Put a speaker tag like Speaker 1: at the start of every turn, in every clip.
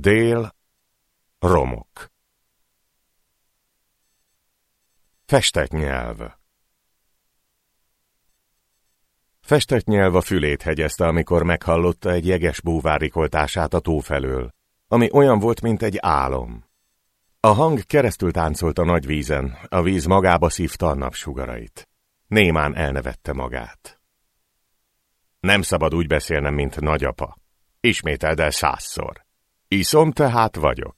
Speaker 1: Dél, romok. Festett nyelv Festett nyelv a fülét hegyezte, amikor meghallotta egy jeges búvárikoltását a tó felől, ami olyan volt, mint egy álom. A hang keresztül táncolt a nagy vízen, a víz magába szívta a napsugarait. Némán elnevette magát. Nem szabad úgy beszélnem, mint nagyapa. Ismételd el százszor. Iszom tehát vagyok.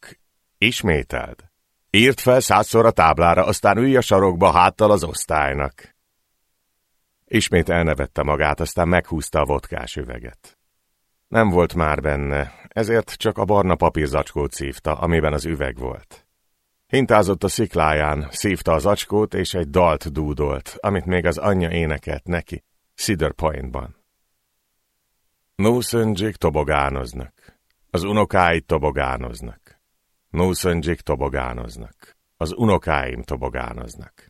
Speaker 1: Ismételd. Írt fel százszor a táblára, aztán ülj a sarokba háttal az osztálynak. Ismét elnevette magát, aztán meghúzta a vodkás üveget. Nem volt már benne, ezért csak a barna papírzacskót szívta, amiben az üveg volt. Hintázott a szikláján, szívta az acskót, és egy dalt dúdolt, amit még az anyja énekelt neki, Cedar Pointban. Nószöndzsék tobogánoznak, az unokáid tobogánoznak. Nószöndzsék tobogánoznak, az unokáim tobogánoznak.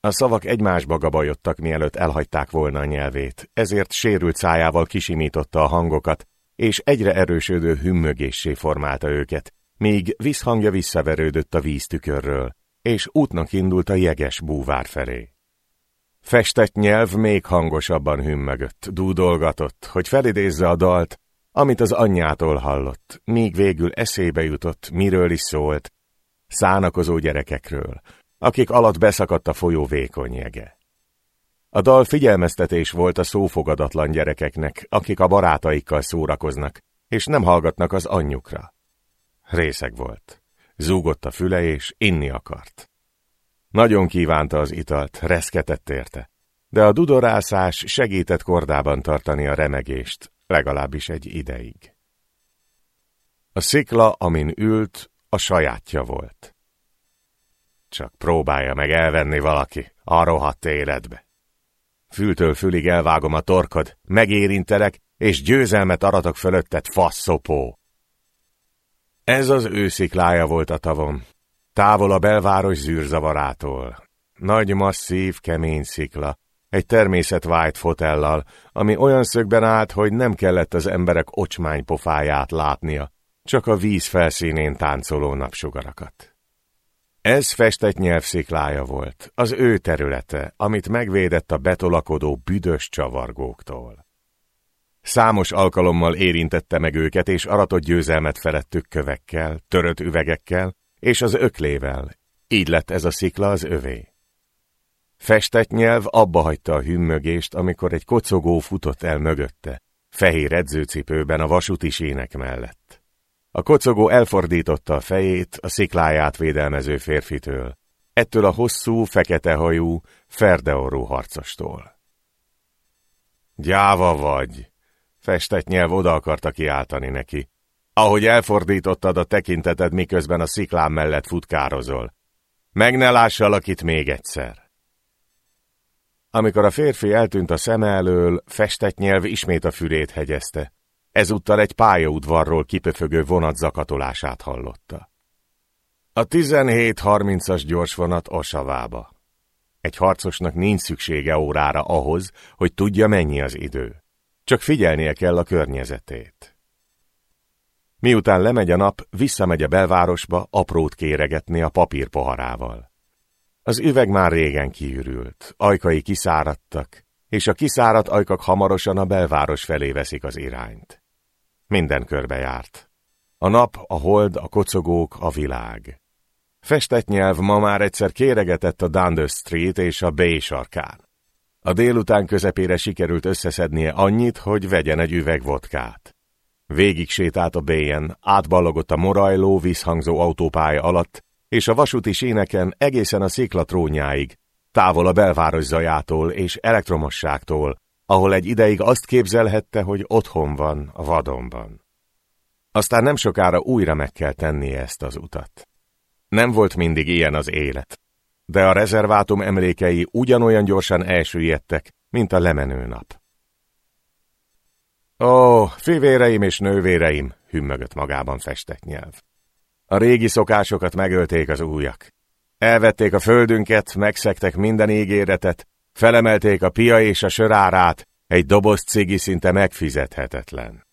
Speaker 1: A szavak egymásba gabajodtak, mielőtt elhagyták volna a nyelvét, ezért sérült szájával kisimította a hangokat, és egyre erősödő hümmögéssé formálta őket, míg visszhangja visszaverődött a víztükörről, és útnak indult a jeges búvár felé. Festett nyelv még hangosabban hümmögött, dúdolgatott, hogy felidézze a dalt, amit az anyjától hallott, míg végül eszébe jutott, miről is szólt, szánakozó gyerekekről, akik alatt beszakadt a folyó vékony jege. A dal figyelmeztetés volt a szófogadatlan gyerekeknek, akik a barátaikkal szórakoznak, és nem hallgatnak az anyjukra. Részeg volt. Zúgott a füle, és inni akart. Nagyon kívánta az italt, reszketett érte, de a dudorászás segített kordában tartani a remegést, legalábbis egy ideig. A szikla, amin ült, a sajátja volt. Csak próbálja meg elvenni valaki a rohadt életbe. Fültől fülig elvágom a torkod, megérintelek, és győzelmet aratok fölötted, faszopó. Ez az ősziklája volt a tavom, távol a belváros zűrzavarától. Nagy, masszív, kemény szikla, egy természetvájt fotellal, ami olyan szögben állt, hogy nem kellett az emberek ocsmány pofáját látnia, csak a víz felszínén táncoló napsugarakat. Ez festett nyelvsziklája volt, az ő területe, amit megvédett a betolakodó büdös csavargóktól. Számos alkalommal érintette meg őket, és aratott győzelmet felettük kövekkel, törött üvegekkel, és az öklével. Így lett ez a szikla az övé. Festett nyelv abba hagyta a hümmögést, amikor egy kocogó futott el mögötte, fehér edzőcipőben a vasúti sínek mellett. A kocogó elfordította a fejét a szikláját védelmező férfitől, ettől a hosszú, fekete hajú, ferdeorú harcostól. Gyáva vagy, festett nyelv oda akarta kiáltani neki, ahogy elfordítottad a tekinteted, miközben a sziklám mellett futkározol. Meg ne lássalak itt még egyszer. Amikor a férfi eltűnt a szeme elől, festett nyelv ismét a fülét hegyezte. Ezúttal egy pályaudvarról kipöfögő vonat zakatolását hallotta. A 17.30-as gyorsvonat Osavába. Egy harcosnak nincs szüksége órára ahhoz, hogy tudja mennyi az idő. Csak figyelnie kell a környezetét. Miután lemegy a nap, visszamegy a belvárosba aprót kéregetni a papírpoharával. Az üveg már régen kiürült, ajkai kiszáradtak, és a kiszáradt ajkak hamarosan a belváros felé veszik az irányt. Minden körbe járt. A nap, a hold, a kocogók, a világ. Festett nyelv ma már egyszer kéregetett a Dundas Street és a Bay sarkán. A délután közepére sikerült összeszednie annyit, hogy vegyen egy üveg vodkát. Végig sétált a béjen, átballogott a morajló, vízhangzó autópálya alatt, és a vasúti síneken egészen a szikla trónjáig, távol a belváros zajától és elektromosságtól, ahol egy ideig azt képzelhette, hogy otthon van a vadonban. Aztán nem sokára újra meg kell tennie ezt az utat. Nem volt mindig ilyen az élet, de a rezervátum emlékei ugyanolyan gyorsan elsüllyedtek, mint a lemenő nap. Ó, fivéreim és nővéreim, hümmögött magában festett nyelv. A régi szokásokat megölték az újak. Elvették a földünket, megszektek minden ígéretet, Felemelték a pia és a sörárát, egy doboz cigi szinte megfizethetetlen.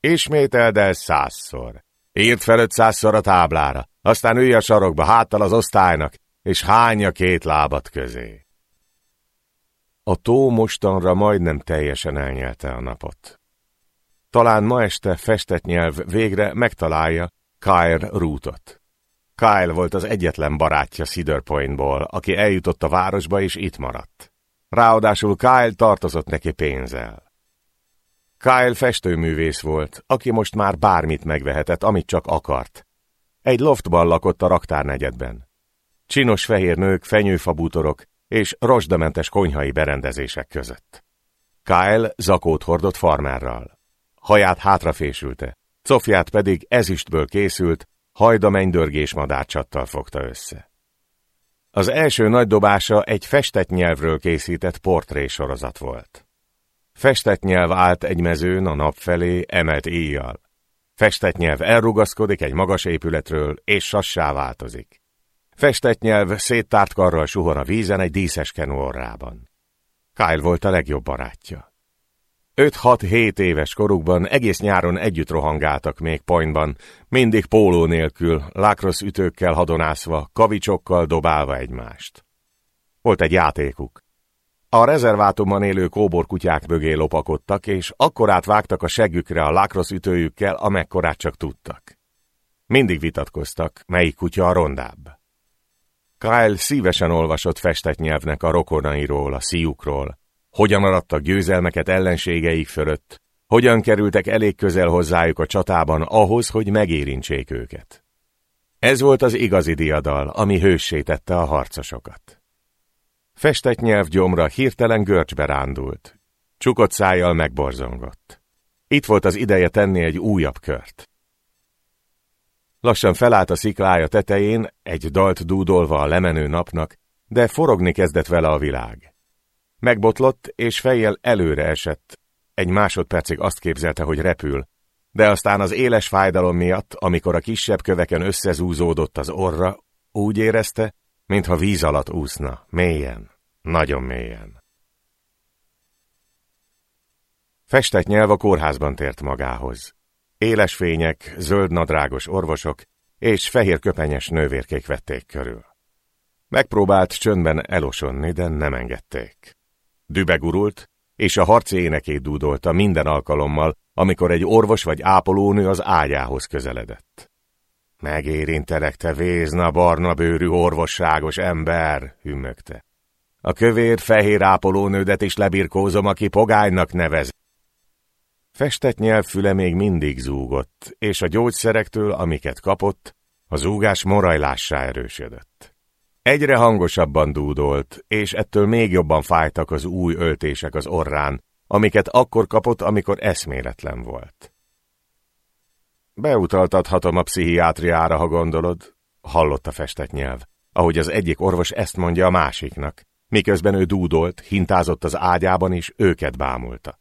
Speaker 1: Ismételd el százszor. Írd fel ötszázszor a táblára, aztán ülj a sarokba háttal az osztálynak, és hányja két lábat közé. A tó mostanra majdnem teljesen elnyelte a napot. Talán ma este festett nyelv végre megtalálja Kyle Rootot. Kyle volt az egyetlen barátja Cedar Pointból, aki eljutott a városba és itt maradt. Ráadásul Kyle tartozott neki pénzzel. Kyle festőművész volt, aki most már bármit megvehetett, amit csak akart. Egy loftban lakott a raktárnegyedben. Csinos fehér nők, fenyőfabútorok és rozsdamentes konyhai berendezések között. Kyle zakót hordott farmerral. Haját hátrafésülte, cofját pedig ezüstből készült, hajda mennydörgés madárcsattal fogta össze. Az első nagy dobása egy festett nyelvről készített portrésorozat volt. Festett nyelv állt egy mezőn a nap felé, emelt éjjal. Festett nyelv elrugaszkodik egy magas épületről, és sassá változik. Festett nyelv széttárt karral suhon a vízen egy díszes kenú orrában. Kyle volt a legjobb barátja. 5-6-7 éves korukban egész nyáron együtt rohangáltak még pointban, mindig póló nélkül, lákrosz ütőkkel hadonászva, kavicsokkal dobálva egymást. Volt egy játékuk. A rezervátumban élő kóborkutyák mögé lopakodtak, és akkorát vágtak a seggükre a lákrosz ütőjükkel, amekkorát csak tudtak. Mindig vitatkoztak, melyik kutya a rondább. Kyle szívesen olvasott festett nyelvnek a rokonairól, a szíjukról, hogyan arattak győzelmeket ellenségeik fölött, hogyan kerültek elég közel hozzájuk a csatában ahhoz, hogy megérintsék őket. Ez volt az igazi diadal, ami hőssé tette a harcosokat. Festett nyelv gyomra hirtelen görcsbe rándult. Csukott szájjal megborzongott. Itt volt az ideje tenni egy újabb kört. Lassan felállt a sziklája tetején, egy dalt dúdolva a lemenő napnak, de forogni kezdett vele a világ. Megbotlott, és fejjel előre esett. Egy másodpercig azt képzelte, hogy repül, de aztán az éles fájdalom miatt, amikor a kisebb köveken összezúzódott az orra, úgy érezte, mintha víz alatt úszna, mélyen, nagyon mélyen. Festett nyelv a kórházban tért magához. Éles fények, zöld nadrágos orvosok és fehér köpenyes nővérkék vették körül. Megpróbált csöndben elosonni, de nem engedték. Dübegurult, és a harci énekét dúdolta minden alkalommal, amikor egy orvos vagy ápolónő az ágyához közeledett. Megérintelek, te vézna, barna bőrű, orvosságos ember, hümmögte. A kövér, fehér ápolónődet is lebirkózom, aki pogánynak nevez. Festett nyelvfüle még mindig zúgott, és a gyógyszerektől, amiket kapott, a zúgás morajlássá erősödött. Egyre hangosabban dúdolt, és ettől még jobban fájtak az új öltések az orrán, amiket akkor kapott, amikor eszméletlen volt. Beutaltathatom a pszichiátriára, ha gondolod, hallott a festett nyelv, ahogy az egyik orvos ezt mondja a másiknak, miközben ő dúdolt, hintázott az ágyában, és őket bámulta.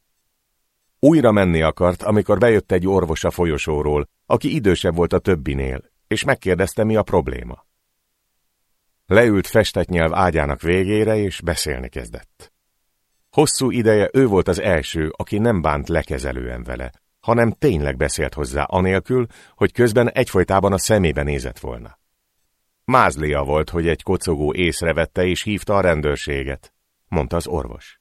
Speaker 1: Újra menni akart, amikor bejött egy orvos a folyosóról, aki idősebb volt a többinél, és megkérdezte, mi a probléma. Leült festett nyelv ágyának végére, és beszélni kezdett. Hosszú ideje ő volt az első, aki nem bánt lekezelően vele, hanem tényleg beszélt hozzá anélkül, hogy közben egyfolytában a szemébe nézett volna. Mázlia volt, hogy egy kocogó észrevette és hívta a rendőrséget, mondta az orvos.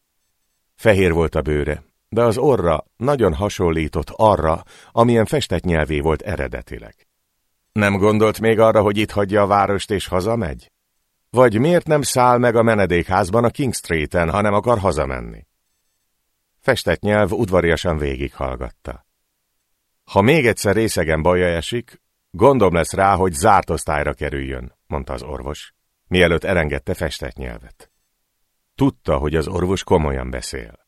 Speaker 1: Fehér volt a bőre, de az orra nagyon hasonlított arra, amilyen festett nyelvé volt eredetileg. Nem gondolt még arra, hogy itt hagyja a várost és hazamegy? Vagy miért nem száll meg a menedékházban a King Street-en, hanem akar hazamenni? Festett nyelv udvariasan végighallgatta. Ha még egyszer részegen baja esik, gondom lesz rá, hogy zárt osztályra kerüljön, mondta az orvos, mielőtt elengedte festett nyelvet. Tudta, hogy az orvos komolyan beszél.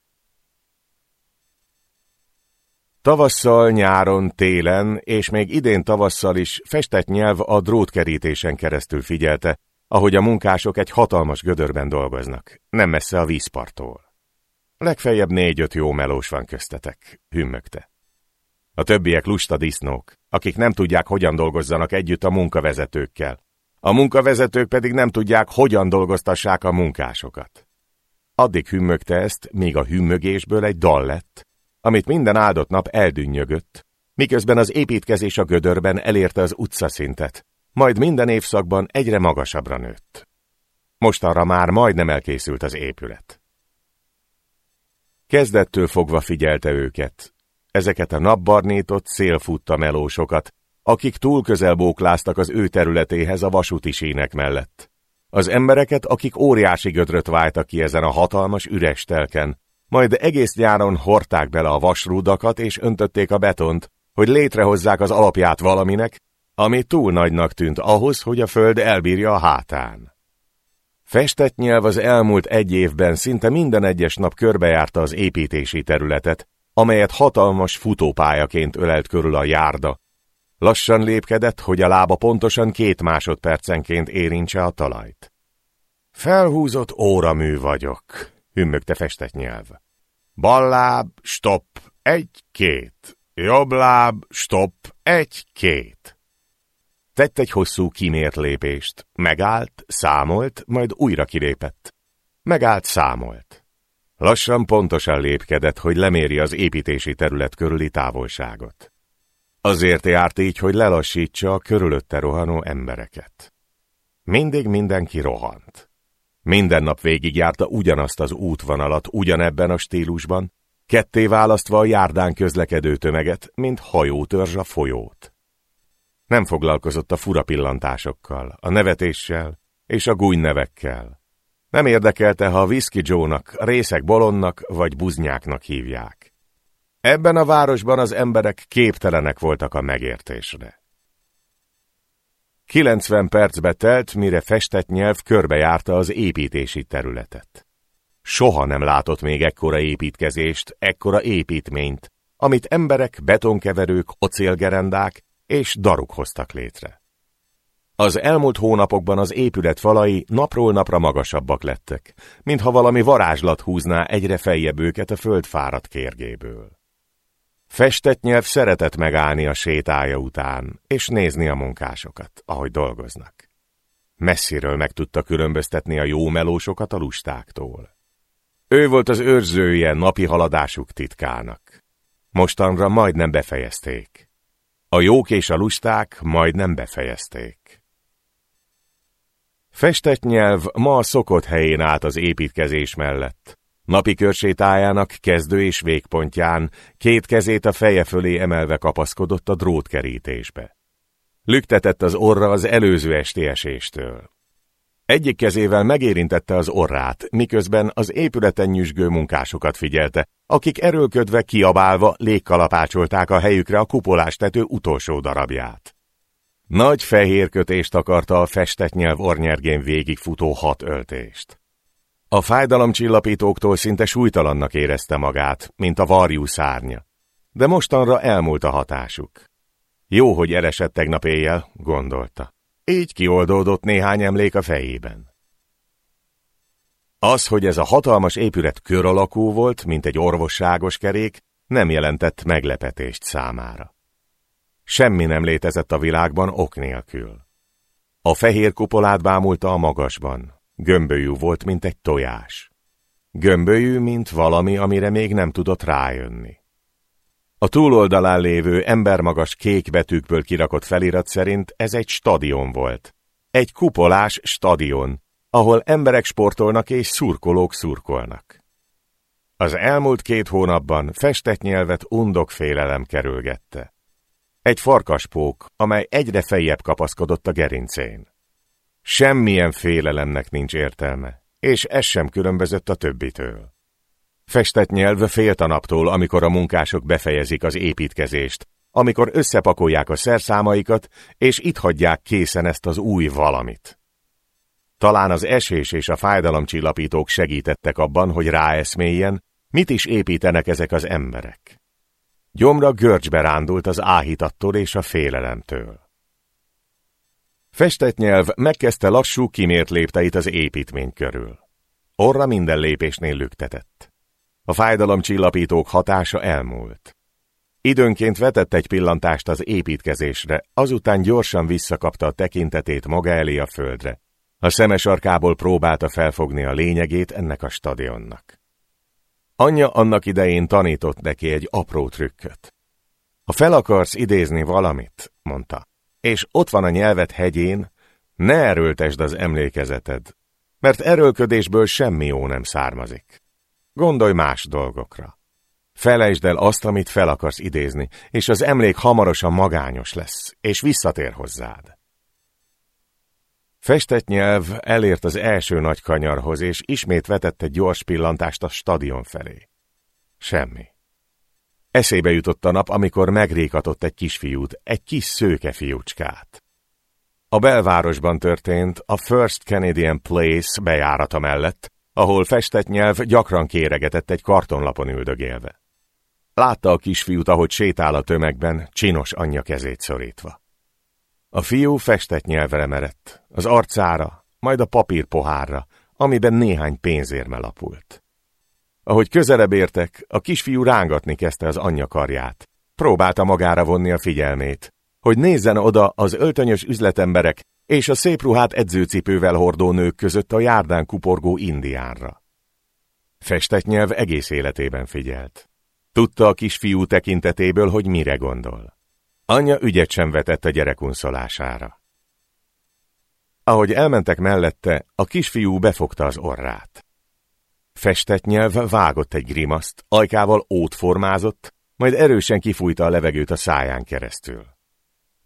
Speaker 1: Tavasszal, nyáron, télen, és még idén tavasszal is festett nyelv a drótkerítésen keresztül figyelte, ahogy a munkások egy hatalmas gödörben dolgoznak, nem messze a vízparttól. Legfeljebb négy-öt jó melós van köztetek, hümmögte. A többiek lusta disznók, akik nem tudják, hogyan dolgozzanak együtt a munkavezetőkkel. A munkavezetők pedig nem tudják, hogyan dolgoztassák a munkásokat. Addig hümmögte ezt, míg a hümmögésből egy dal lett, amit minden áldott nap eldünnyögött, miközben az építkezés a gödörben elérte az utcaszintet, majd minden évszakban egyre magasabbra nőtt. Mostanra már majdnem elkészült az épület. Kezdettől fogva figyelte őket, ezeket a napbarnított, szélfutta melósokat, akik túl közel bókláztak az ő területéhez a vasúti sínek mellett. Az embereket, akik óriási gödröt váltak ki ezen a hatalmas üres telken, majd egész nyáron hordták bele a vasrúdakat és öntötték a betont, hogy létrehozzák az alapját valaminek, ami túl nagynak tűnt ahhoz, hogy a föld elbírja a hátán. Festett nyelv az elmúlt egy évben szinte minden egyes nap körbejárta az építési területet, amelyet hatalmas futópályaként ölelt körül a járda. Lassan lépkedett, hogy a lába pontosan két másodpercenként érintse a talajt. Felhúzott óramű vagyok, hümmögte festett nyelv. Balláb, stopp, egy-két. Jobb láb, stopp, egy-két. Tett egy hosszú kimért lépést, megállt, számolt, majd újra kilépett. Megállt, számolt. Lassan pontosan lépkedett, hogy leméri az építési terület körüli távolságot. Azért járt így, hogy lelassítsa a körülötte rohanó embereket. Mindig mindenki rohant. Minden nap végigjárta ugyanazt az útvonalat ugyanebben a stílusban, ketté választva a járdán közlekedő tömeget, mint hajótörzs a folyót. Nem foglalkozott a fura pillantásokkal, a nevetéssel és a gúnynevekkel. Nem érdekelte, ha a Whisky Joe-nak, részek bolonnak vagy buznyáknak hívják. Ebben a városban az emberek képtelenek voltak a megértésre. 90 percbe telt, mire festett nyelv körbejárta az építési területet. Soha nem látott még ekkora építkezést, ekkora építményt, amit emberek, betonkeverők, océlgerendák és daruk hoztak létre. Az elmúlt hónapokban az épület falai napról napra magasabbak lettek, mintha valami varázslat húzná egyre feljebb őket a föld fáradt kérgéből. Festett nyelv szeretett megállni a sétája után, és nézni a munkásokat, ahogy dolgoznak. Messziről meg tudta különböztetni a jó melósokat a lustáktól. Ő volt az őrzője napi haladásuk titkának. Mostanra majdnem befejezték. A jók és a lusták majdnem befejezték. Festett nyelv ma a szokott helyén állt az építkezés mellett. Napi körsétájának kezdő és végpontján két kezét a feje fölé emelve kapaszkodott a drótkerítésbe. Lüktetett az orra az előző esti eséstől. Egyik kezével megérintette az orrát, miközben az épületen nyüzsgő munkásokat figyelte, akik erőlködve kiabálva légkalapácsolták a helyükre a kupolástető utolsó darabját. Nagy fehér kötést akarta a festett nyelv ornyergén végigfutó hat öltést. A fájdalomcsillapítóktól szinte súlytalannak érezte magát, mint a varjú szárnya. De mostanra elmúlt a hatásuk. Jó, hogy eresett tegnap éjjel, gondolta. Így kioldódott néhány emlék a fejében. Az, hogy ez a hatalmas épület kör alakú volt, mint egy orvosságos kerék, nem jelentett meglepetést számára. Semmi nem létezett a világban ok nélkül. A fehér kupolát bámulta a magasban, Gömbölyű volt, mint egy tojás. Gömbölyű, mint valami, amire még nem tudott rájönni. A túloldalán lévő embermagas kék betűkből kirakott felirat szerint ez egy stadion volt. Egy kupolás stadion, ahol emberek sportolnak és szurkolók szurkolnak. Az elmúlt két hónapban festett nyelvet undok félelem kerülgette. Egy farkaspók, amely egyre fejjebb kapaszkodott a gerincén. Semmilyen félelemnek nincs értelme, és ez sem különbözött a többitől. Festett nyelv félt a naptól, amikor a munkások befejezik az építkezést, amikor összepakolják a szerszámaikat, és itt hagyják készen ezt az új valamit. Talán az esés és a fájdalomcsillapítók segítettek abban, hogy ráeszméljen, mit is építenek ezek az emberek. Gyomra görcsbe rándult az áhítattól és a félelemtől. Festett nyelv megkezdte lassú, kimért lépteit az építmény körül. Orra minden lépésnél lüktetett. A fájdalomcsillapítók hatása elmúlt. Időnként vetett egy pillantást az építkezésre, azután gyorsan visszakapta a tekintetét maga elé a földre. A szemes arkából próbálta felfogni a lényegét ennek a stadionnak. Anyja annak idején tanított neki egy apró trükköt. Ha fel akarsz idézni valamit, mondta, és ott van a nyelvet hegyén, ne erőltesd az emlékezeted, mert erőlködésből semmi jó nem származik. Gondolj más dolgokra. Felejtsd el azt, amit fel akarsz idézni, és az emlék hamarosan magányos lesz, és visszatér hozzád. Festett nyelv elért az első nagy kanyarhoz, és ismét vetett egy gyors pillantást a stadion felé. Semmi. Eszébe jutott a nap, amikor megrékatott egy kisfiút, egy kis szőke fiúcskát. A belvárosban történt, a First Canadian Place bejárata mellett, ahol festett nyelv gyakran kéregetett egy kartonlapon üldögélve. Látta a kisfiút, ahogy sétál a tömegben, csinos anyja kezét szorítva. A fiú festett nyelvre merett, az arcára, majd a papírpohárra, amiben néhány pénzérme lapult. Ahogy közelebb értek, a kisfiú rángatni kezdte az anyja karját. Próbálta magára vonni a figyelmét, hogy nézzen oda az öltönyös üzletemberek és a szép ruhát edzőcipővel hordó nők között a járdán kuporgó indiánra. Festett egész életében figyelt. Tudta a kisfiú tekintetéből, hogy mire gondol. Anyja ügyet sem vetett a gyerek unszolására. Ahogy elmentek mellette, a kisfiú befogta az orrát. Festett nyelv vágott egy grimaszt, ajkával ót majd erősen kifújta a levegőt a száján keresztül.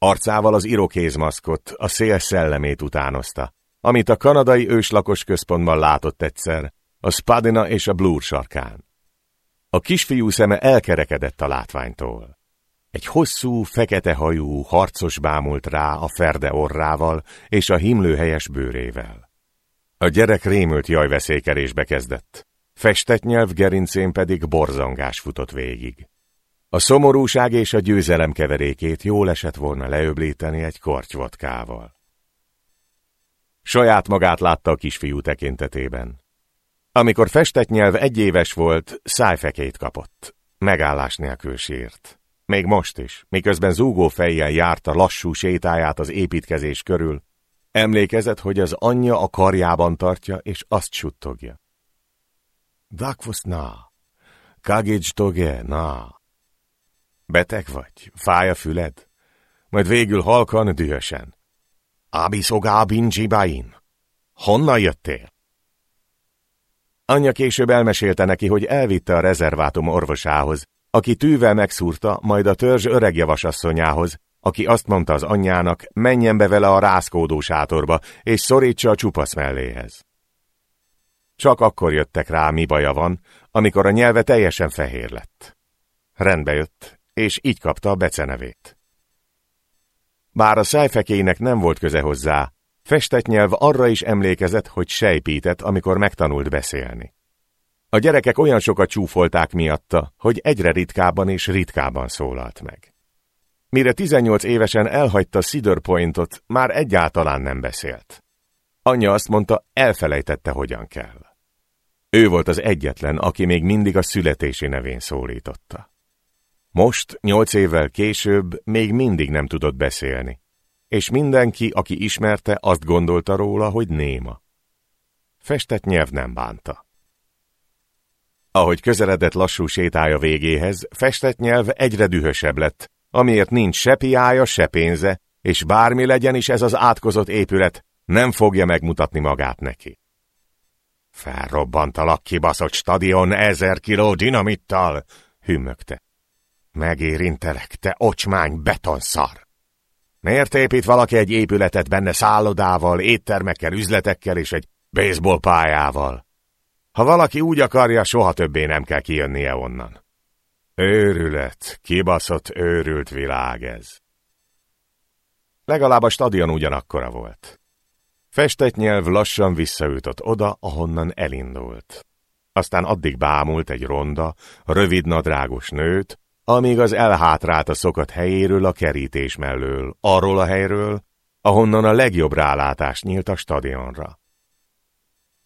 Speaker 1: Arcával az irokézmaszkot, a szél szellemét utánozta, amit a kanadai őslakos központban látott egyszer, a Spadina és a Blur sarkán. A kisfiú szeme elkerekedett a látványtól. Egy hosszú, fekete hajú, harcos bámult rá a ferde orrával és a himlőhelyes bőrével. A gyerek rémült jajveszékerésbe kezdett. Festett nyelv gerincén pedig borzongás futott végig. A szomorúság és a győzelem keverékét jól esett volna leöblíteni egy kortyvodkával. Saját magát látta a kisfiú tekintetében. Amikor festett nyelv egyéves volt, szájfekét kapott. Megállás nélkül sírt. Még most is, miközben zúgó fejjel járta lassú sétáját az építkezés körül, emlékezett, hogy az anyja a karjában tartja, és azt suttogja. Dakvos na, kagics toge na. Beteg vagy? Fáj a füled? Majd végül halkan, dühösen. Abiszogá binjibain. Honnan jöttél? Anyja később elmesélte neki, hogy elvitte a rezervátum orvosához, aki tűvel megszúrta, majd a törzs öreg javasasszonyához, aki azt mondta az anyjának, menjen be vele a rázkódó sátorba, és szorítsa a csupasz melléhez. Csak akkor jöttek rá, mi baja van, amikor a nyelve teljesen fehér lett. Rendbe jött, és így kapta a becenevét. Bár a szájfekének nem volt köze hozzá, festett nyelv arra is emlékezett, hogy sejpített, amikor megtanult beszélni. A gyerekek olyan sokat csúfolták miatta, hogy egyre ritkábban és ritkábban szólalt meg. Mire 18 évesen elhagyta Cedar Pointot, már egyáltalán nem beszélt. Anyja azt mondta, elfelejtette, hogyan kell. Ő volt az egyetlen, aki még mindig a születési nevén szólította. Most, nyolc évvel később, még mindig nem tudott beszélni, és mindenki, aki ismerte, azt gondolta róla, hogy néma. Festett nyelv nem bánta. Ahogy közeledett lassú sétája végéhez, festett nyelv egyre dühösebb lett, amiért nincs se piája, se pénze, és bármi legyen is ez az átkozott épület, nem fogja megmutatni magát neki. Felrobbantalak kibaszott stadion ezer kiló dinamittal, hümmögte. Megérintelek, te ocsmány betonszar! Miért épít valaki egy épületet benne szállodával, éttermekkel, üzletekkel és egy baseball pályával? Ha valaki úgy akarja, soha többé nem kell kijönnie onnan. Őrület, kibaszott őrült világ ez. Legalább a stadion ugyanakkora volt. Festett nyelv lassan visszaütött oda, ahonnan elindult. Aztán addig bámult egy ronda, rövid nadrágos nőt, amíg az elhátrált a szokat helyéről a kerítés mellől, arról a helyről, ahonnan a legjobb rálátás nyílt a stadionra.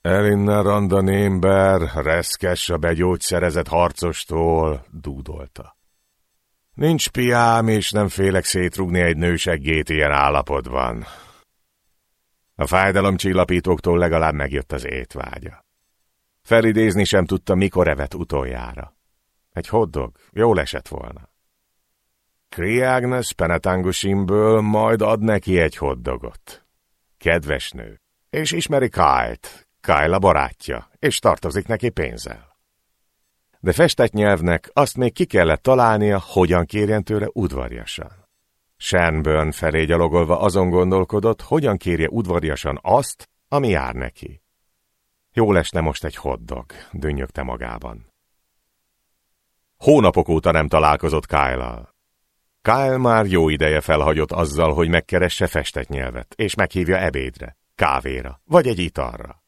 Speaker 1: Elinna Randa Némber, reszkes a begyógyszerezett harcostól, dúdolta. Nincs piám, és nem félek szétrugni egy nőseggét ilyen állapotban. A fájdalomcsillapítóktól legalább megjött az étvágya. Felidézni sem tudta, mikor evett utoljára. Egy hoddog, jól esett volna. Kriágnes Penetangusimből majd ad neki egy hoddogot. Kedves nő, és ismeri Kyle-t, Kyle a barátja, és tartozik neki pénzzel. De festett nyelvnek azt még ki kellett találnia, hogyan kérjen tőle udvarjasan. Shanburn felé gyalogolva azon gondolkodott, hogyan kérje udvarjasan azt, ami jár neki. Jó lesne most egy hoddog, dünnyögte magában. Hónapok óta nem találkozott Kyle-al. Kyle már jó ideje felhagyott azzal, hogy megkeresse festett nyelvet, és meghívja ebédre, kávéra, vagy egy italra.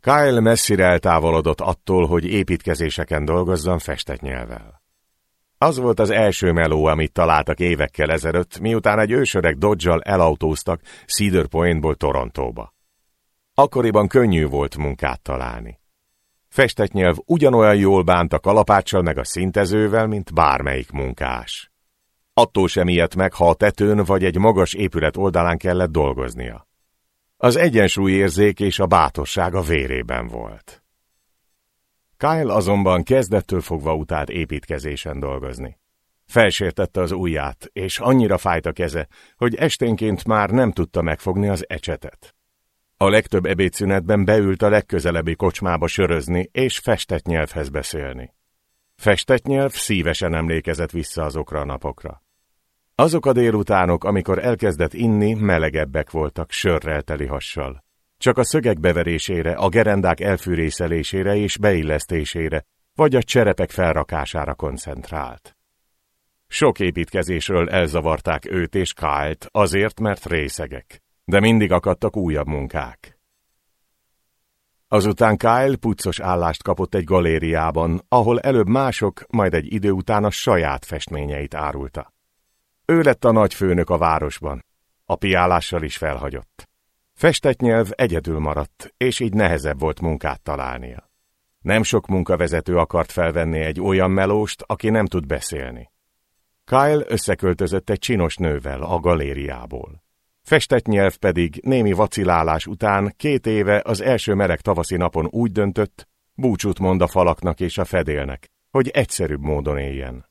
Speaker 1: Kyle messzire eltávolodott attól, hogy építkezéseken dolgozzon festett nyelvvel. Az volt az első meló, amit találtak évekkel ezelőtt, miután egy ősöreg dodge elautóztak Cedar Pointból Torontóba. Akkoriban könnyű volt munkát találni. Festett nyelv ugyanolyan jól bánt a kalapáccsal meg a szintezővel, mint bármelyik munkás. Attól sem ilyet meg, ha a tetőn vagy egy magas épület oldalán kellett dolgoznia. Az egyensúlyérzék és a bátorság a vérében volt. Kyle azonban kezdettől fogva utált építkezésen dolgozni. Felsértette az ujját, és annyira fájt a keze, hogy esténként már nem tudta megfogni az ecsetet. A legtöbb ebédszünetben beült a legközelebbi kocsmába sörözni és festett nyelvhez beszélni. Festett nyelv szívesen emlékezett vissza azokra a napokra. Azok a délutánok, amikor elkezdett inni, melegebbek voltak, sörrel teli hassal. Csak a szögek beverésére, a gerendák elfűrészelésére és beillesztésére, vagy a cserepek felrakására koncentrált. Sok építkezésről elzavarták őt és Kált, azért, mert részegek, de mindig akadtak újabb munkák. Azután Kyle puccos állást kapott egy galériában, ahol előbb mások, majd egy idő után a saját festményeit árulta. Ő lett a nagyfőnök a városban. A piálással is felhagyott. Festett nyelv egyedül maradt, és így nehezebb volt munkát találnia. Nem sok munkavezető akart felvenni egy olyan melóst, aki nem tud beszélni. Kyle összeköltözött egy csinos nővel a galériából. Festett nyelv pedig némi vacilálás után két éve az első meleg tavaszi napon úgy döntött, búcsút mond a falaknak és a fedélnek, hogy egyszerűbb módon éljen.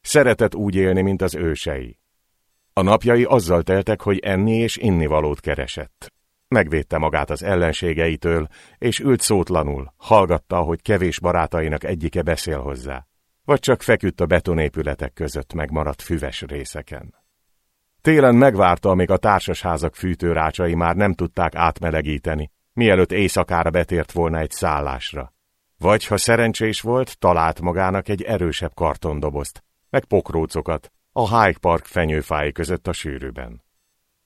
Speaker 1: Szeretett úgy élni, mint az ősei. A napjai azzal teltek, hogy enni és innivalót keresett. Megvédte magát az ellenségeitől, és ült szótlanul, hallgatta, hogy kevés barátainak egyike beszél hozzá, vagy csak feküdt a betonépületek között megmaradt füves részeken. Télen megvárta, amíg a társasházak fűtőrácsai már nem tudták átmelegíteni, mielőtt éjszakára betért volna egy szállásra. Vagy, ha szerencsés volt, talált magának egy erősebb kartondobozt, meg pokrócokat, a Hyde Park fenyőfái között a sűrűben.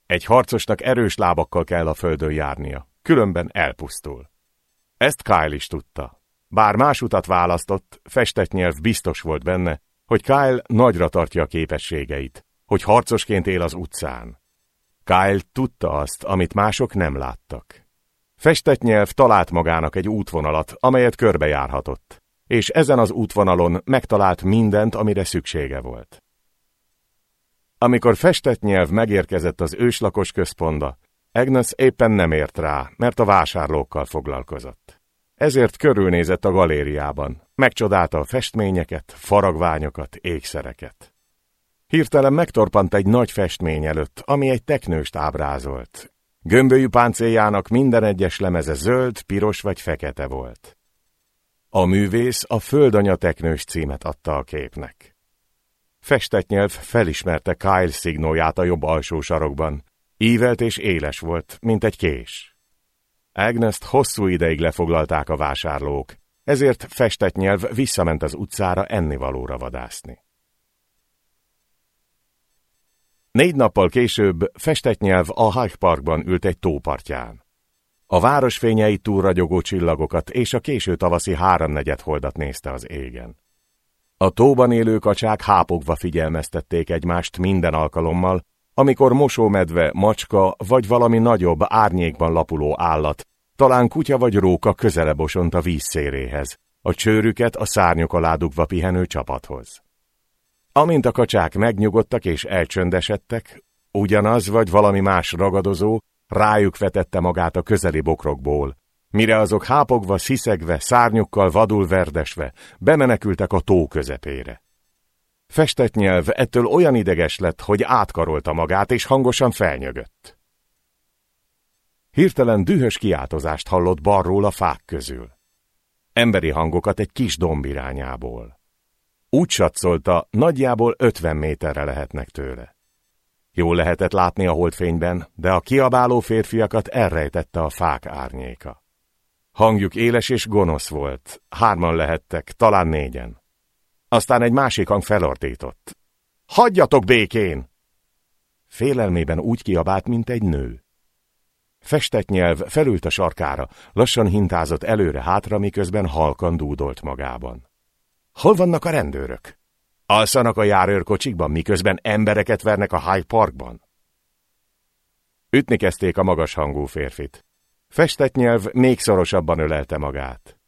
Speaker 1: Egy harcosnak erős lábakkal kell a földön járnia, különben elpusztul. Ezt Kyle is tudta. Bár más utat választott, festett nyelv biztos volt benne, hogy Kyle nagyra tartja a képességeit, hogy harcosként él az utcán. Kyle tudta azt, amit mások nem láttak. Festett nyelv talált magának egy útvonalat, amelyet körbejárhatott, és ezen az útvonalon megtalált mindent, amire szüksége volt. Amikor festett nyelv megérkezett az őslakos központba, Agnes éppen nem ért rá, mert a vásárlókkal foglalkozott. Ezért körülnézett a galériában, megcsodálta a festményeket, faragványokat, ékszereket. Hirtelen megtorpant egy nagy festmény előtt, ami egy teknőst ábrázolt. Gömbölyű páncéljának minden egyes lemeze zöld, piros vagy fekete volt. A művész a Földanya teknős címet adta a képnek. Festett nyelv felismerte Kyle szignóját a jobb alsó sarokban. Ívelt és éles volt, mint egy kés. Agnest hosszú ideig lefoglalták a vásárlók, ezért festett nyelv visszament az utcára ennivalóra vadászni. Négy nappal később festett nyelv a Hyde Parkban ült egy tópartján. A város fényei túlragyogó csillagokat és a késő tavaszi háromnegyed holdat nézte az égen. A tóban élő kacsák hápogva figyelmeztették egymást minden alkalommal, amikor mosómedve, macska vagy valami nagyobb árnyékban lapuló állat, talán kutya vagy róka közelebb osont a vízszéréhez, a csőrüket a szárnyok alá dugva pihenő csapathoz. Amint a kacsák megnyugodtak és elcsöndesedtek, ugyanaz vagy valami más ragadozó rájuk vetette magát a közeli bokrokból, mire azok hápogva, sziszegve, szárnyukkal vadul verdesve bemenekültek a tó közepére. Festett nyelv ettől olyan ideges lett, hogy átkarolta magát, és hangosan felnyögött. Hirtelen dühös kiáltozást hallott balról a fák közül. Emberi hangokat egy kis domb irányából. Úgy satszolta, nagyjából ötven méterre lehetnek tőle. Jól lehetett látni a holdfényben, de a kiabáló férfiakat elrejtette a fák árnyéka. Hangjuk éles és gonosz volt, hárman lehettek, talán négyen. Aztán egy másik hang felordított. Hagyjatok békén! Félelmében úgy kiabált, mint egy nő. Festett nyelv felült a sarkára, lassan hintázott előre-hátra, miközben halkan dúdolt magában. Hol vannak a rendőrök? Alszanak a járőrkocsikban, miközben embereket vernek a Hyde Parkban? Ütni kezdték a magas hangú férfit. Festett nyelv még szorosabban ölelte magát.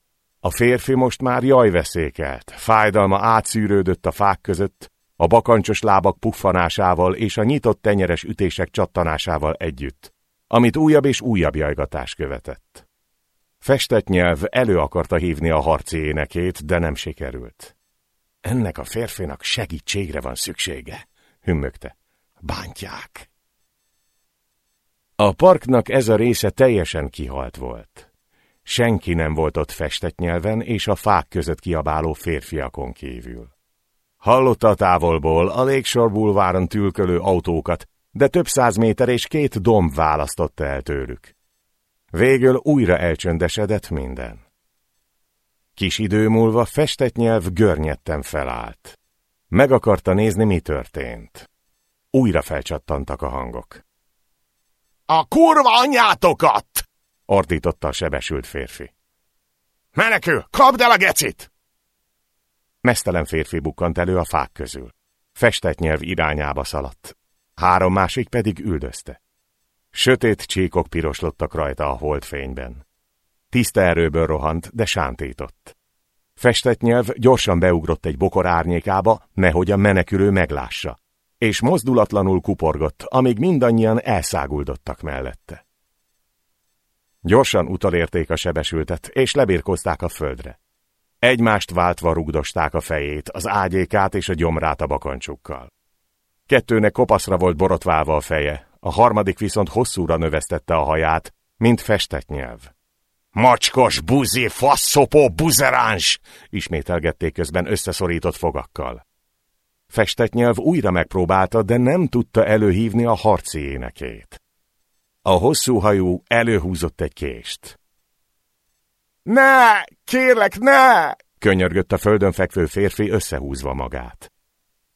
Speaker 1: A férfi most már jajveszékelt, fájdalma átszűrődött a fák között, a bakancsos lábak puffanásával és a nyitott tenyeres ütések csattanásával együtt, amit újabb és újabb jajgatás követett. Festett nyelv elő akarta hívni a harci énekét, de nem sikerült. Ennek a férfinak segítségre van szüksége, hümmögte. Bántják. A parknak ez a része teljesen kihalt volt. Senki nem volt ott festett nyelven és a fák között kiabáló férfiakon kívül. Hallotta a távolból a Lakeshore bulváron tülkölő autókat, de több száz méter és két domb választotta el tőlük. Végül újra elcsöndesedett minden. Kis idő múlva festett nyelv görnyetten felállt. Meg akarta nézni, mi történt. Újra felcsattantak a hangok. A kurva anyátokat! ordította a sebesült férfi. Menekül, kapd el a gecit! Mesztelen férfi bukkant elő a fák közül. Festett nyelv irányába szaladt. Három másik pedig üldözte. Sötét csíkok piroslottak rajta a holdfényben. Tiszta erőből rohant, de sántított. Festett nyelv gyorsan beugrott egy bokor árnyékába, nehogy a menekülő meglássa, és mozdulatlanul kuporgott, amíg mindannyian elszáguldottak mellette. Gyorsan utalérték a sebesültet, és lebírkozták a földre. Egymást váltva rugdosták a fejét, az ágyékát és a gyomrát a bakancsukkal. Kettőnek kopaszra volt borotválva a feje, a harmadik viszont hosszúra növesztette a haját, mint festett nyelv. Macskos, buzi, faszopó, buzeráns! ismételgették közben összeszorított fogakkal. Festett nyelv újra megpróbálta, de nem tudta előhívni a harci énekét. A hosszú hajú előhúzott egy kést. Ne! Kérlek, ne! könyörgött a földön fekvő férfi összehúzva magát.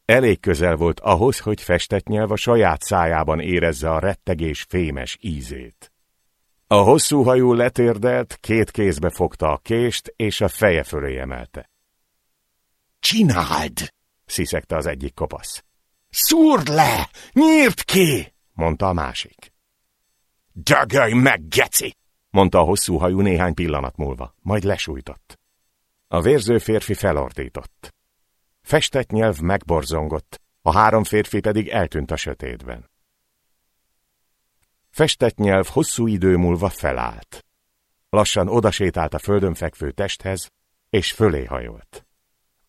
Speaker 1: Elég közel volt ahhoz, hogy festett nyelv a saját szájában érezze a rettegés fémes ízét. A hosszú hajú letérdelt, két kézbe fogta a kést, és a feje fölé emelte. Csináld! sziszegte az egyik kopasz. Szúrd le! Nyírd ki! mondta a másik. Dögölj meg, geci! mondta a hosszú hajú néhány pillanat múlva, majd lesújtott. A vérző férfi felordított. Festett nyelv megborzongott, a három férfi pedig eltűnt a sötétben. Festett nyelv hosszú idő múlva felállt. Lassan odasétált a földön fekvő testhez, és fölé hajolt.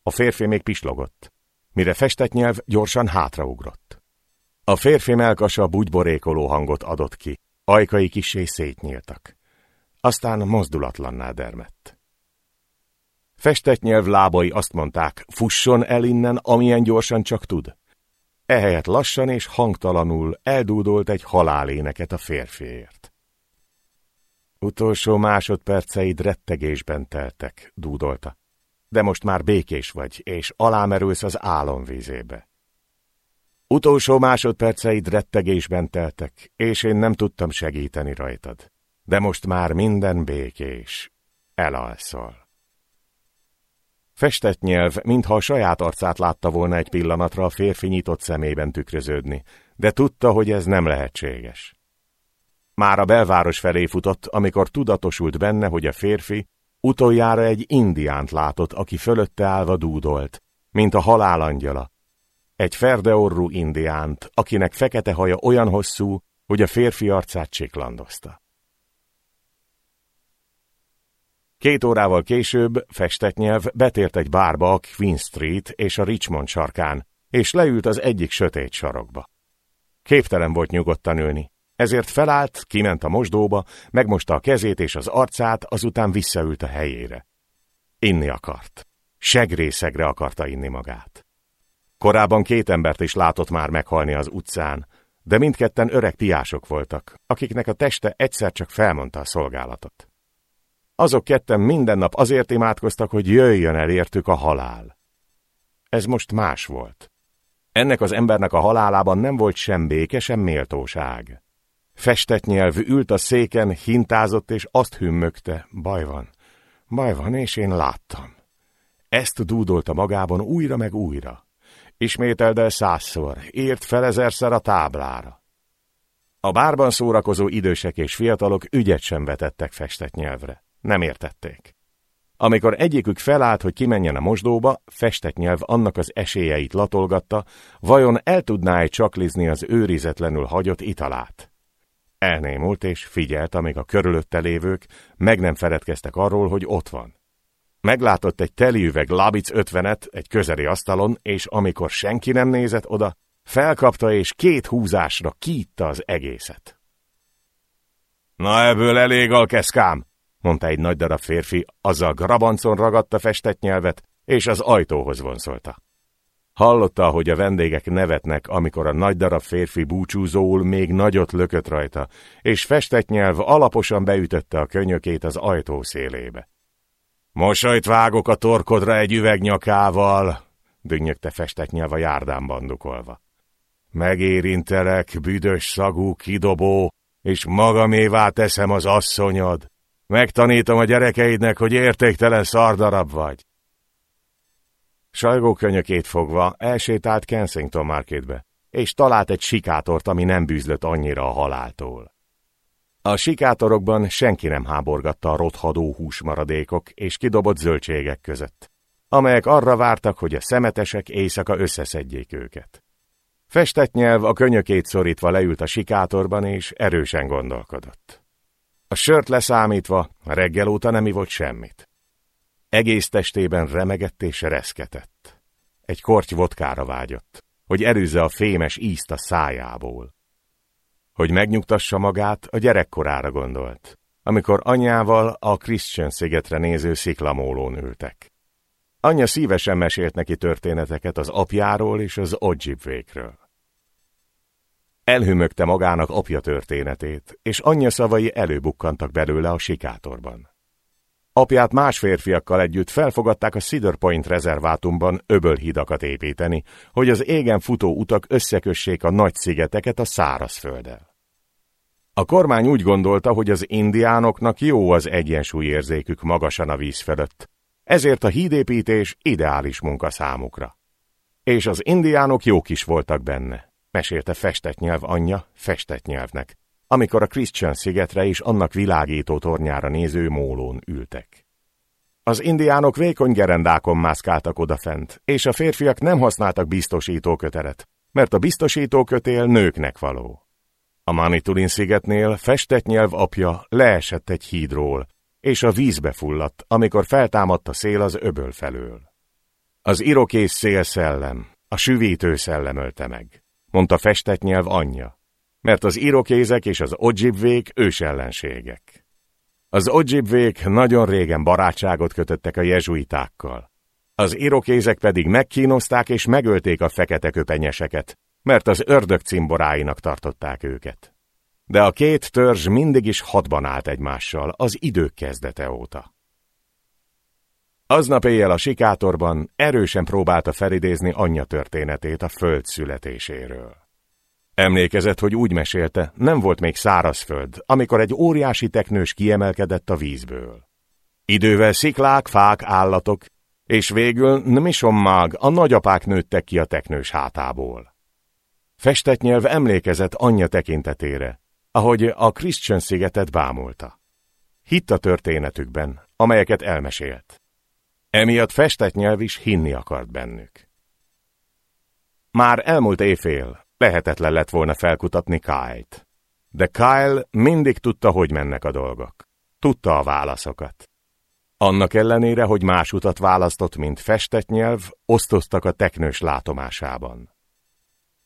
Speaker 1: A férfi még pislogott, mire festett nyelv gyorsan hátraugrott. A férfi melkasa bugyborékoló hangot adott ki, ajkai kisé szétnyíltak. Aztán mozdulatlanná dermett. Festett nyelv lábai azt mondták, fusson el innen, amilyen gyorsan csak tud. Ehelyett lassan és hangtalanul eldúdolt egy haláléneket a férfiért. Utolsó másodperceid rettegésben teltek, dúdolta. De most már békés vagy, és alámerülsz az álomvízébe. Utolsó másodperceid rettegésben teltek, és én nem tudtam segíteni rajtad. De most már minden békés. Elalszol. Festett nyelv, mintha a saját arcát látta volna egy pillanatra a férfi nyitott szemében tükröződni, de tudta, hogy ez nem lehetséges. Már a belváros felé futott, amikor tudatosult benne, hogy a férfi utoljára egy indiánt látott, aki fölötte állva dúdolt, mint a halálangyala. Egy ferdeorrú indiánt, akinek fekete haja olyan hosszú, hogy a férfi arcát csiklandozta. Két órával később festett nyelv betért egy bárba a Queen Street és a Richmond sarkán, és leült az egyik sötét sarokba. Képtelen volt nyugodtan ülni, ezért felállt, kiment a mosdóba, megmosta a kezét és az arcát, azután visszaült a helyére. Inni akart. Segrészegre akarta inni magát. Korábban két embert is látott már meghalni az utcán, de mindketten öreg piások voltak, akiknek a teste egyszer csak felmondta a szolgálatot. Azok ketten minden nap azért imádkoztak, hogy jöjjön el értük a halál. Ez most más volt. Ennek az embernek a halálában nem volt sem béke, sem méltóság. Festett nyelvű ült a széken, hintázott és azt hümmögte, baj van, baj van, és én láttam. Ezt dúdolta magában újra meg újra. Ismételd el százszor, ért fel ezerszer a táblára. A bárban szórakozó idősek és fiatalok ügyet sem vetettek festett nyelvre. Nem értették. Amikor egyikük felállt, hogy kimenjen a mosdóba, festett nyelv annak az esélyeit latolgatta, vajon el tudná-e csaklizni az őrizetlenül hagyott italát? Elnémult és figyelt, amíg a körülötte lévők meg nem feledkeztek arról, hogy ott van. Meglátott egy teli üveg Labic ötvenet egy közeli asztalon, és amikor senki nem nézett oda, felkapta és két húzásra kiitta az egészet. Na ebből elég alkeszkám, mondta egy nagy darab férfi, azzal grabancon ragadta festett nyelvet, és az ajtóhoz vonszolta. Hallotta, hogy a vendégek nevetnek, amikor a nagy darab férfi búcsúzóul még nagyot lökött rajta, és festett nyelv alaposan beütötte a könyökét az ajtó szélébe. Mosolyt vágok a torkodra egy üvegnyakával, dünnyögte festett nyelv a járdán bandukolva. Megérintelek, büdös szagú kidobó, és magamévá teszem az asszonyod. Megtanítom a gyerekeidnek, hogy értéktelen szardarab vagy. Sajgó könyökét fogva elsétált Kensington Marketbe, és talált egy sikátort, ami nem bűzlött annyira a haláltól. A sikátorokban senki nem háborgatta a rothadó húsmaradékok és kidobott zöldségek között, amelyek arra vártak, hogy a szemetesek éjszaka összeszedjék őket. Festett nyelv a könyökét szorítva leült a sikátorban, és erősen gondolkodott. A sört leszámítva, reggel óta nem ivott semmit. Egész testében remegett és reszketett. Egy korty vodkára vágyott, hogy erőzze a fémes ízt a szájából. Hogy megnyugtassa magát, a gyerekkorára gondolt, amikor anyával a Christian szigetre néző sziklamólón ültek. Anyja szívesen mesélt neki történeteket az apjáról és az Odzsibvékről. Elhümögte magának apja történetét, és anyja szavai előbukkantak belőle a sikátorban. Apját más férfiakkal együtt felfogadták a Cedar Point rezervátumban öbölhidakat építeni, hogy az égen futó utak összekössék a nagy szigeteket a szárazfölddel. A kormány úgy gondolta, hogy az indiánoknak jó az egyensúlyérzékük magasan a víz fölött, ezért a hídépítés ideális munka számukra. És az indiánok jók is voltak benne mesélte festett nyelv anyja festett nyelvnek, amikor a Christian szigetre és annak világító tornyára néző mólón ültek. Az indiánok vékony gerendákon mászkáltak odafent, és a férfiak nem használtak biztosítóköteret, mert a biztosítókötél nőknek való. A Manitulin szigetnél festett nyelv apja leesett egy hídról, és a vízbe fulladt, amikor feltámadt a szél az öböl felől. Az irokész szél szellem, a süvítő szellem ölte meg mondta festett nyelv anyja, mert az irokézek és az odzsibvék ősellenségek. Az odzsibvék nagyon régen barátságot kötöttek a jezsuitákkal. Az irokézek pedig megkínozták és megölték a fekete köpenyeseket, mert az ördög cimboráinak tartották őket. De a két törzs mindig is hadban állt egymással az idők kezdete óta. Aznap éjjel a sikátorban erősen próbálta felidézni anyja történetét a föld születéséről. Emlékezett, hogy úgy mesélte, nem volt még szárazföld, amikor egy óriási teknős kiemelkedett a vízből. Idővel sziklák, fák, állatok, és végül Nmishommag, a nagyapák nőttek ki a teknős hátából. Festett nyelv emlékezett anyja tekintetére, ahogy a Christian szigetet bámulta. Hitt a történetükben, amelyeket elmesélt. Emiatt festett nyelv is hinni akart bennük. Már elmúlt éjfél, lehetetlen lett volna felkutatni Kyle-t. De Kyle mindig tudta, hogy mennek a dolgok. Tudta a válaszokat. Annak ellenére, hogy más utat választott, mint festett nyelv, osztoztak a teknős látomásában.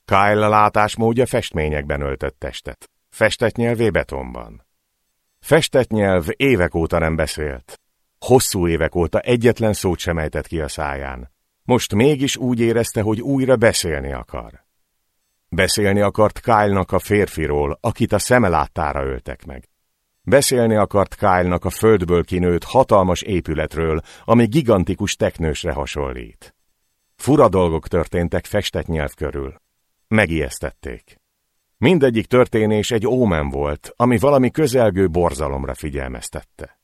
Speaker 1: Kyle látásmódja festményekben öltött testet, festett nyelvé betonban. Festett nyelv évek óta nem beszélt. Hosszú évek óta egyetlen szót sem ejtett ki a száján. Most mégis úgy érezte, hogy újra beszélni akar. Beszélni akart Kyle-nak a férfiról, akit a szeme láttára öltek meg. Beszélni akart Kyle-nak a földből kinőtt hatalmas épületről, ami gigantikus teknősre hasonlít. Fura dolgok történtek festett nyelv körül. Megijesztették. Mindegyik történés egy ómen volt, ami valami közelgő borzalomra figyelmeztette.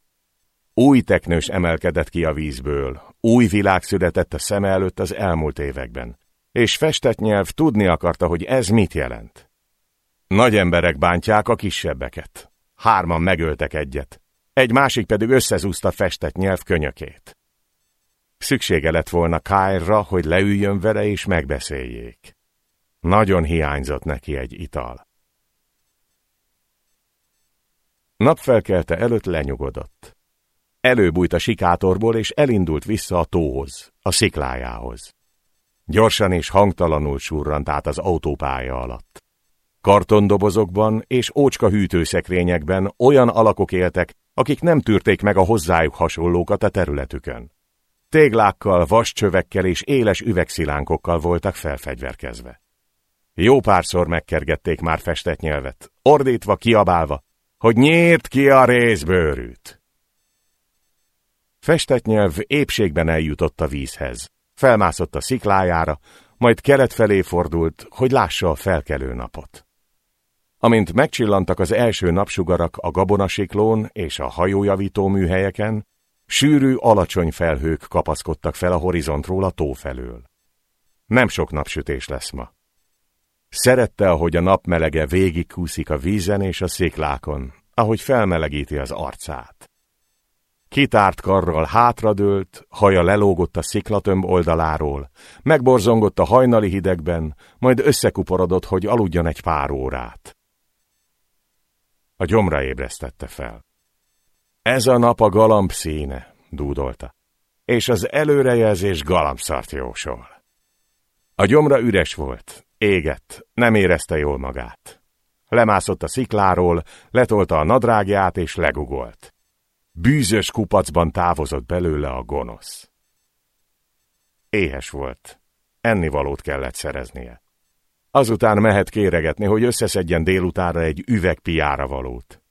Speaker 1: Új teknős emelkedett ki a vízből, új világ született a szeme előtt az elmúlt években, és festett nyelv tudni akarta, hogy ez mit jelent. Nagy emberek bántják a kisebbeket. Hárman megöltek egyet, egy másik pedig összezúzta festett nyelv könyökét. Szüksége lett volna Kyle-ra, hogy leüljön vele és megbeszéljék. Nagyon hiányzott neki egy ital. Napfelkelte előtt lenyugodott. Előbújt a sikátorból, és elindult vissza a tóhoz, a sziklájához. Gyorsan és hangtalanul surrant át az autópálya alatt. Kartondobozokban és ócska hűtőszekrényekben olyan alakok éltek, akik nem tűrték meg a hozzájuk hasonlókat a területükön. Téglákkal, vascsövekkel és éles üvegszilánkokkal voltak felfegyverkezve. Jó párszor megkergették már festett nyelvet, ordítva, kiabálva, hogy nyírt ki a részbőrűt. Festett nyelv épségben eljutott a vízhez. Felmászott a sziklájára, majd kelet felé fordult, hogy lássa a felkelő napot. Amint megcsillantak az első napsugarak a gabonasiklón és a hajójavító műhelyeken, sűrű, alacsony felhők kapaszkodtak fel a horizontról a tó felől. Nem sok napsütés lesz ma. Szerette, ahogy a napmelege végigkúszik a vízen és a sziklákon, ahogy felmelegíti az arcát. Kitárt karral hátradőlt, haja lelógott a sziklatömb oldaláról, megborzongott a hajnali hidegben, majd összekuporodott, hogy aludjon egy pár órát. A gyomra ébresztette fel. Ez a nap a galamb színe, dúdolta, és az előrejelzés galambszart jósol. A gyomra üres volt, égett, nem érezte jól magát. Lemászott a szikláról, letolta a nadrágját és legugolt. Bűzös kupacban távozott belőle a gonosz. Éhes volt. Ennivalót kellett szereznie. Azután mehet kéregetni, hogy összeszedjen délutánra egy üveg piára valót.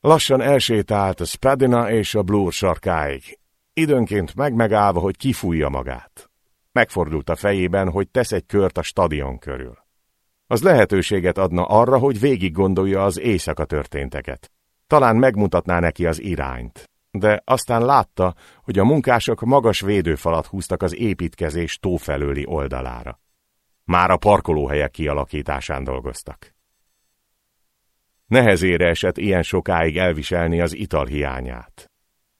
Speaker 1: Lassan elsétált a Spadina és a Blur sarkáig, időnként megmegállva, hogy kifújja magát. Megfordult a fejében, hogy tesz egy kört a stadion körül. Az lehetőséget adna arra, hogy végig gondolja az éjszaka történteket. Talán megmutatná neki az irányt. De aztán látta, hogy a munkások magas védőfalat húztak az építkezés tófelőli oldalára. Már a parkolóhelyek kialakításán dolgoztak. Nehezére esett ilyen sokáig elviselni az ital hiányát.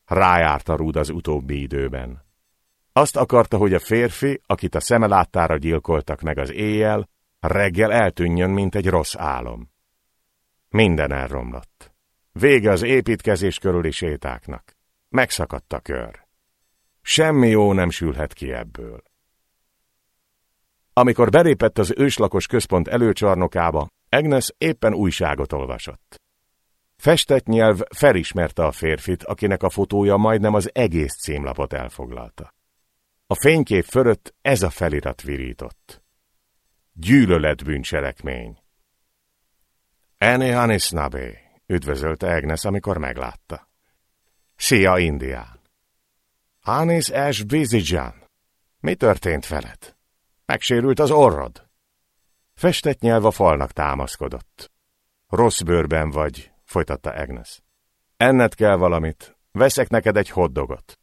Speaker 1: Rájárt a rúd az utóbbi időben. Azt akarta, hogy a férfi, akit a szeme láttára gyilkoltak meg az éjjel, reggel eltűnjön, mint egy rossz álom. Minden elromlott. Vége az építkezés körüli sétáknak. Megszakadt a kör. Semmi jó nem sülhet ki ebből. Amikor belépett az őslakos központ előcsarnokába, Agnes éppen újságot olvasott. Festett nyelv felismerte a férfit, akinek a fotója majdnem az egész címlapot elfoglalta. A fénykép fölött ez a felirat virított. Gyűlölet bűncselekmény. Ene Anisnabe, üdvözölte Agnes, amikor meglátta. Szia, Indián! Anis Ash Bizijan, mi történt veled? Megsérült az orrod. Festett nyelv a falnak támaszkodott. Rossz bőrben vagy, folytatta Agnes. Enned kell valamit, veszek neked egy hoddogot.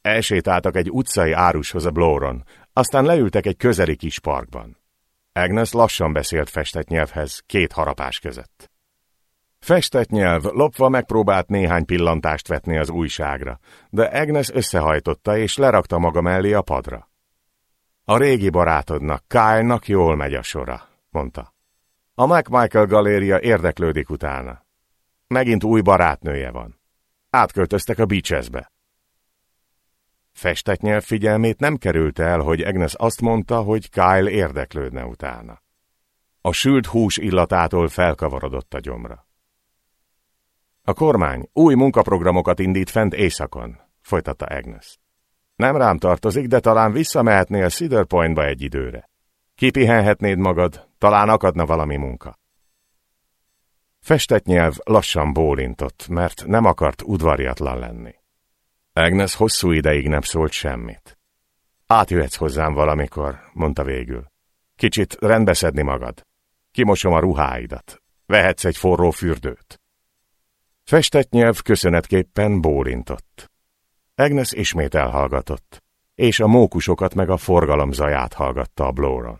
Speaker 1: Elsétáltak egy utcai árushoz a Blóron, aztán leültek egy közeli kis parkban. Agnes lassan beszélt festett nyelvhez, két harapás között. Festett nyelv lopva megpróbált néhány pillantást vetni az újságra, de Agnes összehajtotta és lerakta maga mellé a padra. A régi barátodnak, Kyle-nak jól megy a sora, mondta. A McMichael galéria érdeklődik utána. Megint új barátnője van. Átköltöztek a Beachesbe. Festett nyelv figyelmét nem került el, hogy Agnes azt mondta, hogy Kyle érdeklődne utána. A sült hús illatától felkavarodott a gyomra. A kormány új munkaprogramokat indít fent éjszakon, folytatta Agnes. Nem rám tartozik, de talán visszamehetnél Cedar Pointba egy időre. Kipihenhetnéd magad, talán akadna valami munka. Festett nyelv lassan bólintott, mert nem akart udvariatlan lenni. Agnes hosszú ideig nem szólt semmit. Átjöhetsz hozzám valamikor, mondta végül. Kicsit rendbeszedni magad. Kimosom a ruháidat. Vehetsz egy forró fürdőt. Festett nyelv köszönetképpen bólintott. Agnes ismét elhallgatott, és a mókusokat meg a forgalom zaját hallgatta a blóron.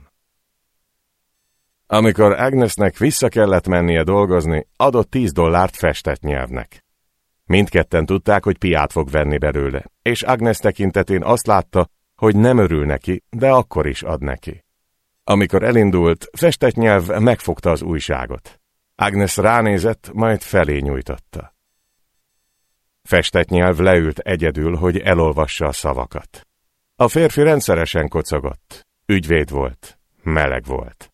Speaker 1: Amikor Agnesnek vissza kellett mennie dolgozni, adott tíz dollárt festett nyelvnek. Mindketten tudták, hogy piát fog venni belőle, és Agnes tekintetén azt látta, hogy nem örül neki, de akkor is ad neki. Amikor elindult, festett nyelv megfogta az újságot. Agnes ránézett, majd felé nyújtotta. Festett nyelv leült egyedül, hogy elolvassa a szavakat. A férfi rendszeresen kocogott. Ügyvéd volt. Meleg volt.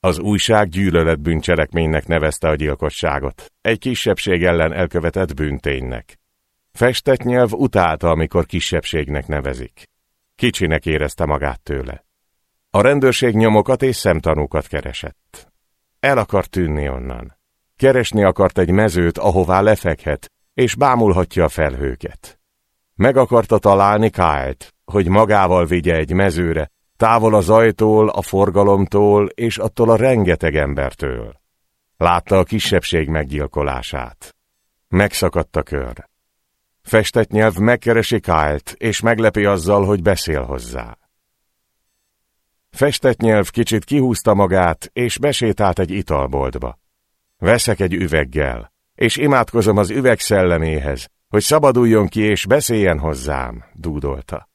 Speaker 1: Az újság gyűlöletbűncselekménynek nevezte a gyilkosságot, egy kisebbség ellen elkövetett bűnténynek. Festett nyelv utálta, amikor kisebbségnek nevezik. Kicsinek érezte magát tőle. A rendőrség nyomokat és szemtanúkat keresett. El akart tűnni onnan. Keresni akart egy mezőt, ahová lefekhet, és bámulhatja a felhőket. Meg akarta találni Kált, hogy magával vigye egy mezőre, távol a zajtól, a forgalomtól és attól a rengeteg embertől. Látta a kisebbség meggyilkolását. Megszakadt a kör. Festett nyelv megkeresi Kált, és meglepi azzal, hogy beszél hozzá. Festett nyelv kicsit kihúzta magát, és besétált egy italboltba. Veszek egy üveggel, és imádkozom az üveg szelleméhez, hogy szabaduljon ki és beszéljen hozzám, dúdolta.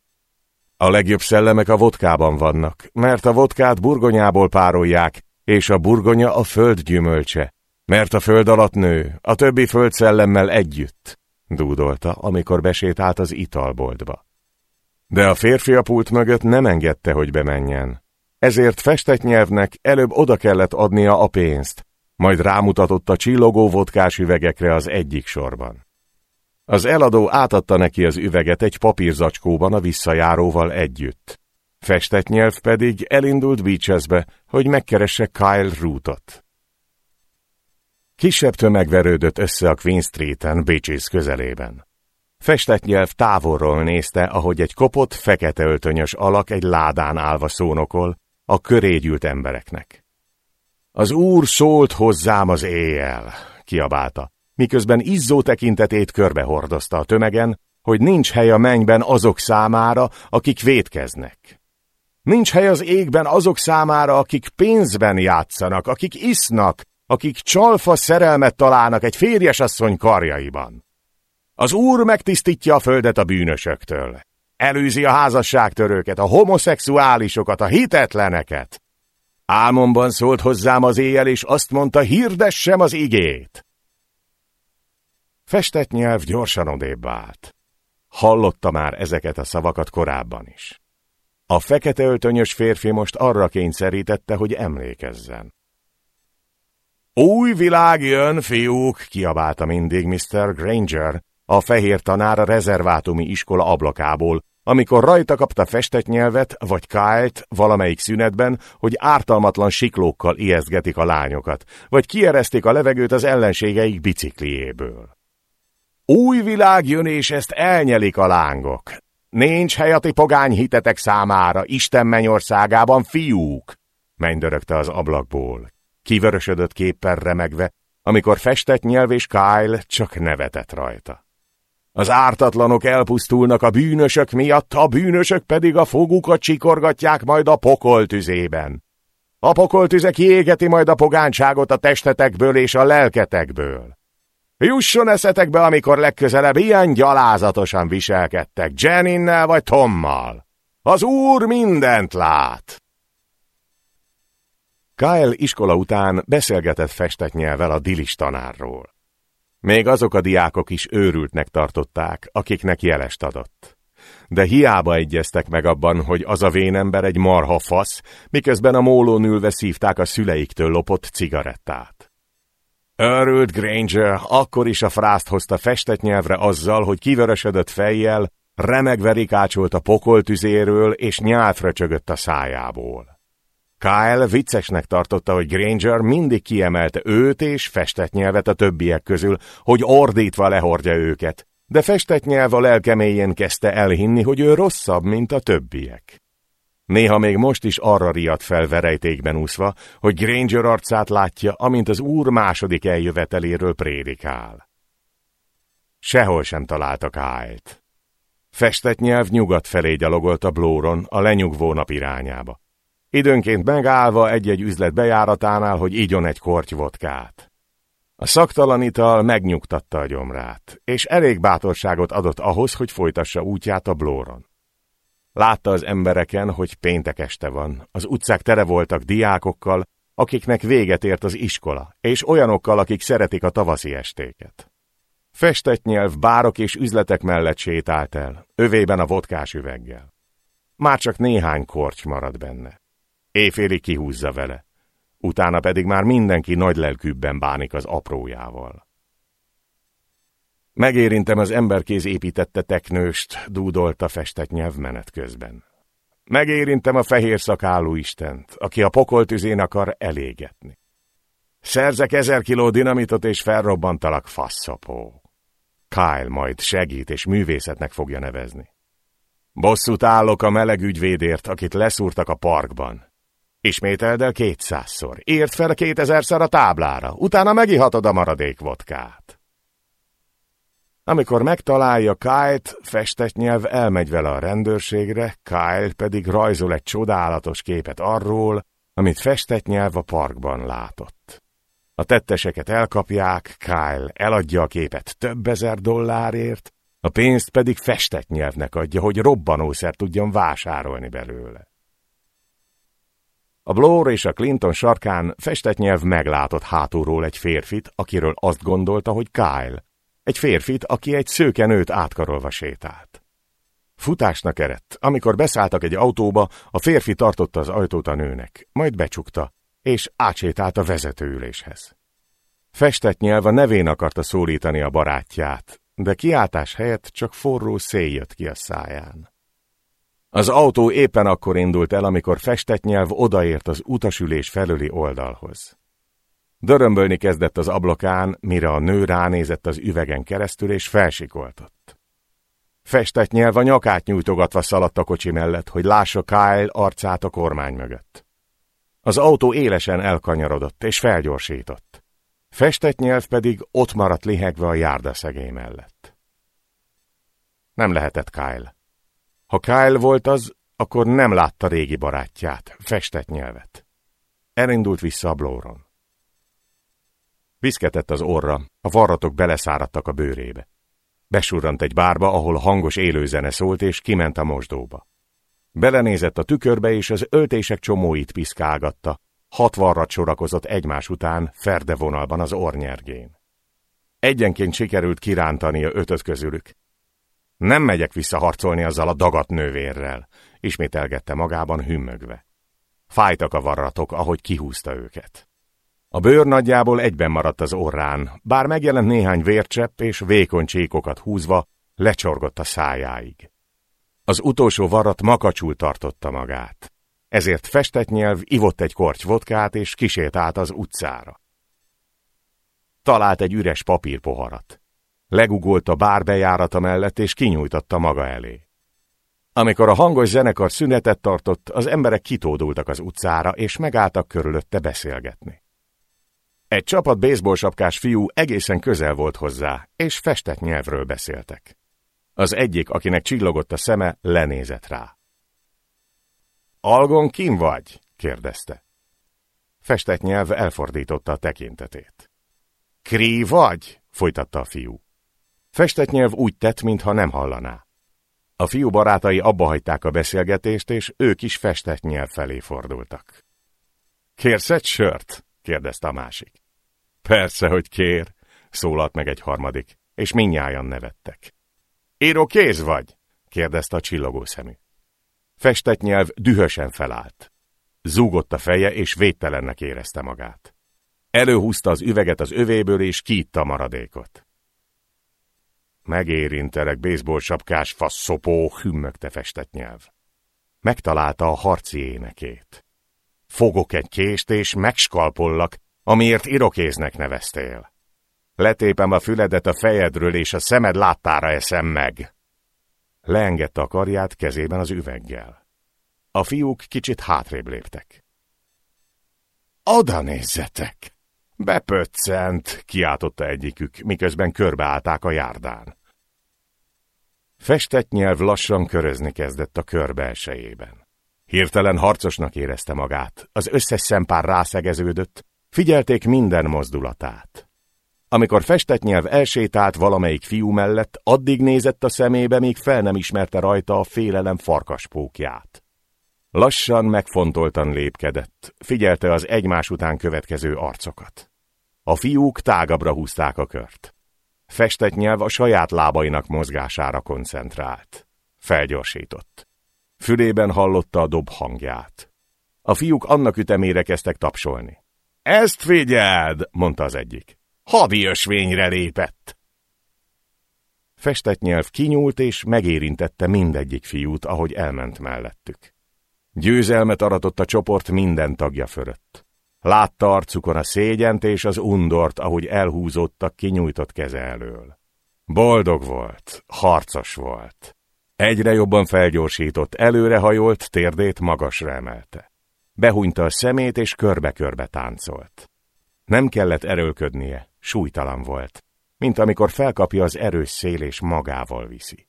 Speaker 1: A legjobb szellemek a vodkában vannak, mert a vodkát burgonyából párolják, és a burgonya a föld gyümölcse, mert a föld alatt nő, a többi földszellemmel együtt, dúdolta, amikor besétált az italboltba. De a férfi a pult mögött nem engedte, hogy bemenjen. Ezért festett nyelvnek előbb oda kellett adnia a pénzt, majd rámutatott a csillogó vodkás üvegekre az egyik sorban. Az eladó átadta neki az üveget egy papírzacskóban a visszajáróval együtt. Festett nyelv pedig elindult Beachesbe, hogy megkeresse Kyle Rootot. Kisebb tömeg verődött össze a Queen Street-en, Beaches közelében. Festett nyelv távolról nézte, ahogy egy kopott, fekete öltönyös alak egy ládán állva szónokol a köré embereknek. Az úr szólt hozzám az éjjel, kiabálta, miközben izzó tekintetét körbehordozta a tömegen, hogy nincs hely a mennyben azok számára, akik vétkeznek. Nincs hely az égben azok számára, akik pénzben játszanak, akik isznak, akik csalfa szerelmet találnak egy férjesasszony karjaiban. Az úr megtisztítja a földet a bűnösöktől. Előzi a házasságtörőket, a homoszexuálisokat, a hitetleneket. Álmomban szólt hozzám az éjjel, és azt mondta, hirdessem az igét. Festett nyelv gyorsan odébb állt. Hallotta már ezeket a szavakat korábban is. A fekete öltönyös férfi most arra kényszerítette, hogy emlékezzen. Új világ jön, fiúk, kiabálta mindig Mr. Granger, a fehér tanár a rezervátumi iskola ablakából, amikor rajta kapta festett nyelvet, vagy kájt valamelyik szünetben, hogy ártalmatlan siklókkal ijesztgetik a lányokat, vagy kieresztik a levegőt az ellenségeik bicikliéből. Új világ jön, és ezt elnyelik a lángok. Nincs hely a ti pogány hitetek számára, Isten mennyországában, fiúk! Mennydörögte az ablakból. Kivörösödött képpel remegve, amikor festett nyelv és Kyle csak nevetett rajta. Az ártatlanok elpusztulnak a bűnösök miatt, a bűnösök pedig a fogukat csikorgatják majd a pokol tüzében. A pokol tüze kiégeti majd a pogánságot a testetekből és a lelketekből. Jusson eszetekbe, amikor legközelebb ilyen gyalázatosan viselkedtek Jeninnel vagy Tommal. Az úr mindent lát. Kyle iskola után beszélgetett festek nyelvel a dilis tanárról. Még azok a diákok is őrültnek tartották, akiknek jelest adott. De hiába egyeztek meg abban, hogy az a vénember egy marha fasz, miközben a mólón ülve szívták a szüleiktől lopott cigarettát. Örült Granger akkor is a frászt hozta festett nyelvre azzal, hogy kivörösödött fejjel, remegve rikácsolt a pokoltüzéről, és nyálfra csögött a szájából. Kyle viccesnek tartotta, hogy Granger mindig kiemelte őt és festett nyelvet a többiek közül, hogy ordítva lehordja őket, de festett nyelv a lelkeméjén kezdte elhinni, hogy ő rosszabb, mint a többiek. Néha még most is arra riadt fel verejtékben úszva, hogy Granger arcát látja, amint az úr második eljöveteléről prédikál. Sehol sem találtak Kyle-t. Festett nyelv nyugat felé gyalogolt a blóron, a lenyugvó nap irányába. Időnként megállva egy-egy üzlet bejáratánál, hogy igyon egy korty vodkát. A szaktalan ital megnyugtatta a gyomrát, és elég bátorságot adott ahhoz, hogy folytassa útját a blóron. Látta az embereken, hogy péntek este van, az utcák tere voltak diákokkal, akiknek véget ért az iskola, és olyanokkal, akik szeretik a tavaszi estéket. Festett nyelv bárok és üzletek mellett sétált el, övében a vodkás üveggel. Már csak néhány korty marad benne. Éjfélig kihúzza vele. Utána pedig már mindenki nagy lelkűbben bánik az aprójával. Megérintem az emberkéz építette teknőst, dúdolta festett nyelv menet közben. Megérintem a fehér szakálú istent, aki a pokoltüzén akar elégetni. Szerzek ezer kiló dinamitot és felrobbantalak faszapó. Kyle majd segít és művészetnek fogja nevezni. Bosszút állok a meleg ügyvédért, akit leszúrtak a parkban. Ismételd el kétszázszor. Ért fel kétezerszer a táblára, utána megihatod a maradék vodkát. Amikor megtalálja Kyle-t, festett nyelv elmegy vele a rendőrségre, Kyle pedig rajzol egy csodálatos képet arról, amit festett nyelv a parkban látott. A tetteseket elkapják, Kyle eladja a képet több ezer dollárért, a pénzt pedig festett nyelvnek adja, hogy robbanószer tudjon vásárolni belőle. A Blór és a Clinton sarkán festett nyelv meglátott hátulról egy férfit, akiről azt gondolta, hogy Kyle. Egy férfit, aki egy szőkenőt átkarolva sétált. Futásnak eredt. Amikor beszálltak egy autóba, a férfi tartotta az ajtót a nőnek, majd becsukta, és átsétált a vezetőüléshez. Festett nyelv a nevén akarta szólítani a barátját, de kiáltás helyett csak forró szél jött ki a száján. Az autó éppen akkor indult el, amikor festett nyelv odaért az utasülés felüli oldalhoz. Dörömbölni kezdett az ablakán, mire a nő ránézett az üvegen keresztül, és felsikoltott. Festett nyelv a nyakát nyújtogatva szaladt a kocsi mellett, hogy lássa Kyle arcát a kormány mögött. Az autó élesen elkanyarodott, és felgyorsított. Festett nyelv pedig ott maradt lihegve a járdaszegély mellett. Nem lehetett Kyle. Ha Kyle volt az, akkor nem látta régi barátját, festett nyelvet. Elindult vissza a blóron. Viszketett az orra, a varratok beleszáradtak a bőrébe. Besurrant egy bárba, ahol hangos élőzene szólt, és kiment a mosdóba. Belenézett a tükörbe, és az öltések csomóit piszkálgatta, hat varrat sorakozott egymás után, ferde vonalban az ornyergén. Egyenként sikerült kirántania ötöt közülük, nem megyek visszaharcolni azzal a dagat nővérrel, ismételgette magában hümmögve. Fájtak a varratok, ahogy kihúzta őket. A bőr nagyjából egyben maradt az orrán, bár megjelent néhány vércsepp és vékony csíkokat húzva, lecsorgott a szájáig. Az utolsó varrat makacsul tartotta magát. Ezért festett nyelv ivott egy korty vodkát és kisétált az utcára. Talált egy üres papírpoharat. Legugolt a bár bejárata mellett, és kinyújtotta maga elé. Amikor a hangos zenekar szünetet tartott, az emberek kitódultak az utcára, és megálltak körülötte beszélgetni. Egy csapat baseballsapkás fiú egészen közel volt hozzá, és festett nyelvről beszéltek. Az egyik, akinek csillogott a szeme, lenézett rá. Algon kim vagy? kérdezte. Festett nyelv elfordította a tekintetét. Kri vagy? folytatta a fiú. Festett nyelv úgy tett, mintha nem hallaná. A fiú barátai abbahagyták a beszélgetést, és ők is festett nyelv felé fordultak. Kérsz egy sört? kérdezte a másik. Persze, hogy kér. szólalt meg egy harmadik, és minnyájan nevettek. Író kéz vagy? kérdezte a csillogó szemű. Festett nyelv dühösen felállt. Zúgott a feje, és védtelennek érezte magát. Előhúzta az üveget az övéből, és kiitta maradékot. Megérintelek, baseball sapkás faszopó, hümmögte festett nyelv. Megtalálta a harci énekét. Fogok egy kést, és megskalpollak, amiért irokéznek neveztél. Letépem a füledet a fejedről, és a szemed láttára eszem meg. Leengedte a karját kezében az üveggel. A fiúk kicsit hátrébb léptek. Oda nézzetek! Bepöccent, kiáltotta egyikük, miközben körbeállták a járdán. Festett nyelv lassan körözni kezdett a kör belsejében. Hirtelen harcosnak érezte magát, az összes szempár rászegeződött, figyelték minden mozdulatát. Amikor festett nyelv elsétált valamelyik fiú mellett, addig nézett a szemébe, míg fel nem ismerte rajta a félelem farkaspókját. Lassan, megfontoltan lépkedett, figyelte az egymás után következő arcokat. A fiúk tágabbra húzták a kört. Festett nyelv a saját lábainak mozgására koncentrált. Felgyorsított. Fülében hallotta a dob hangját. A fiúk annak ütemére kezdtek tapsolni. Ezt figyeld, mondta az egyik. Hadi ösvényre lépett. Festett nyelv kinyúlt és megérintette mindegyik fiút, ahogy elment mellettük. Győzelmet aratott a csoport minden tagja fölött. Látta arcukon a szégyent és az undort, ahogy elhúzódtak kinyújtott keze elől. Boldog volt, harcos volt. Egyre jobban felgyorsított, előrehajolt, térdét magasra emelte. Behunyta a szemét, és körbe-körbe táncolt. Nem kellett erőlködnie, súlytalan volt, mint amikor felkapja az erős szél és magával viszi.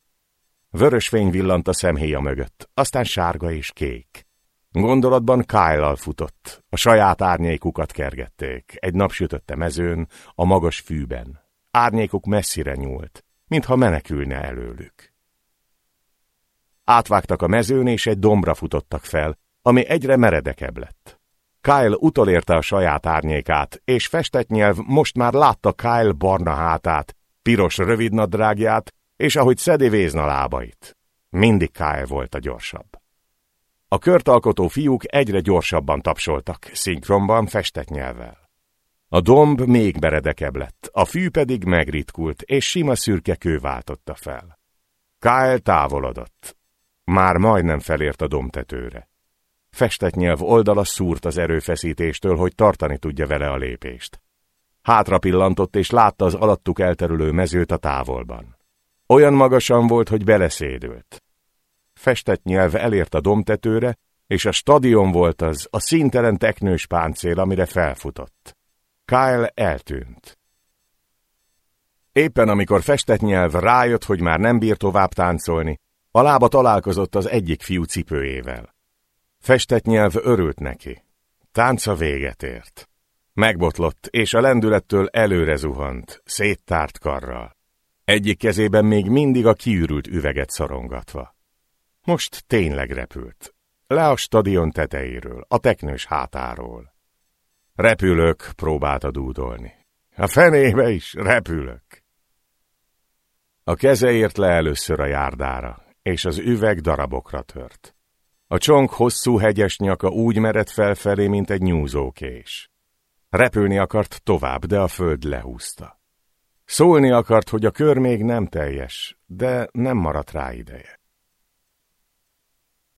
Speaker 1: Vörös fény villant a szemhéja mögött, aztán sárga és kék. Gondolatban Kyle-al futott, a saját árnyékukat kergették, egy napsütötte mezőn, a magas fűben. Árnyékuk messzire nyúlt, mintha menekülne előlük. Átvágtak a mezőn, és egy dombra futottak fel, ami egyre meredekebb lett. Kyle utolérte a saját árnyékát, és festett nyelv most már látta Kyle barna hátát, piros rövidnadrágját, és ahogy szedi vézna lábait. Mindig Kyle volt a gyorsabb. A kört alkotó fiúk egyre gyorsabban tapsoltak, szinkronban festett nyelvvel. A domb még beredekebb lett, a fű pedig megritkult, és sima szürke kő váltotta fel. Kyle távolodott. Már majdnem felért a dombtetőre. Festett nyelv oldala szúrt az erőfeszítéstől, hogy tartani tudja vele a lépést. Hátra pillantott, és látta az alattuk elterülő mezőt a távolban. Olyan magasan volt, hogy beleszédült festett nyelv elért a domtetőre, és a stadion volt az, a színtelen teknős páncél, amire felfutott. Kyle eltűnt. Éppen amikor festett nyelv rájött, hogy már nem bír tovább táncolni, a lába találkozott az egyik fiú cipőjével. Festett nyelv örült neki. Tánca véget ért. Megbotlott, és a lendülettől előre zuhant, széttárt karral. Egyik kezében még mindig a kiürült üveget szorongatva. Most tényleg repült. Le a stadion tetejéről, a teknős hátáról. Repülök, próbálta dúdolni. A fenébe is repülök. A keze ért le először a járdára, és az üveg darabokra tört. A csonk hosszú hegyes nyaka úgy mered felfelé, mint egy nyúzókés. Repülni akart tovább, de a föld lehúzta. Szólni akart, hogy a kör még nem teljes, de nem maradt rá ideje.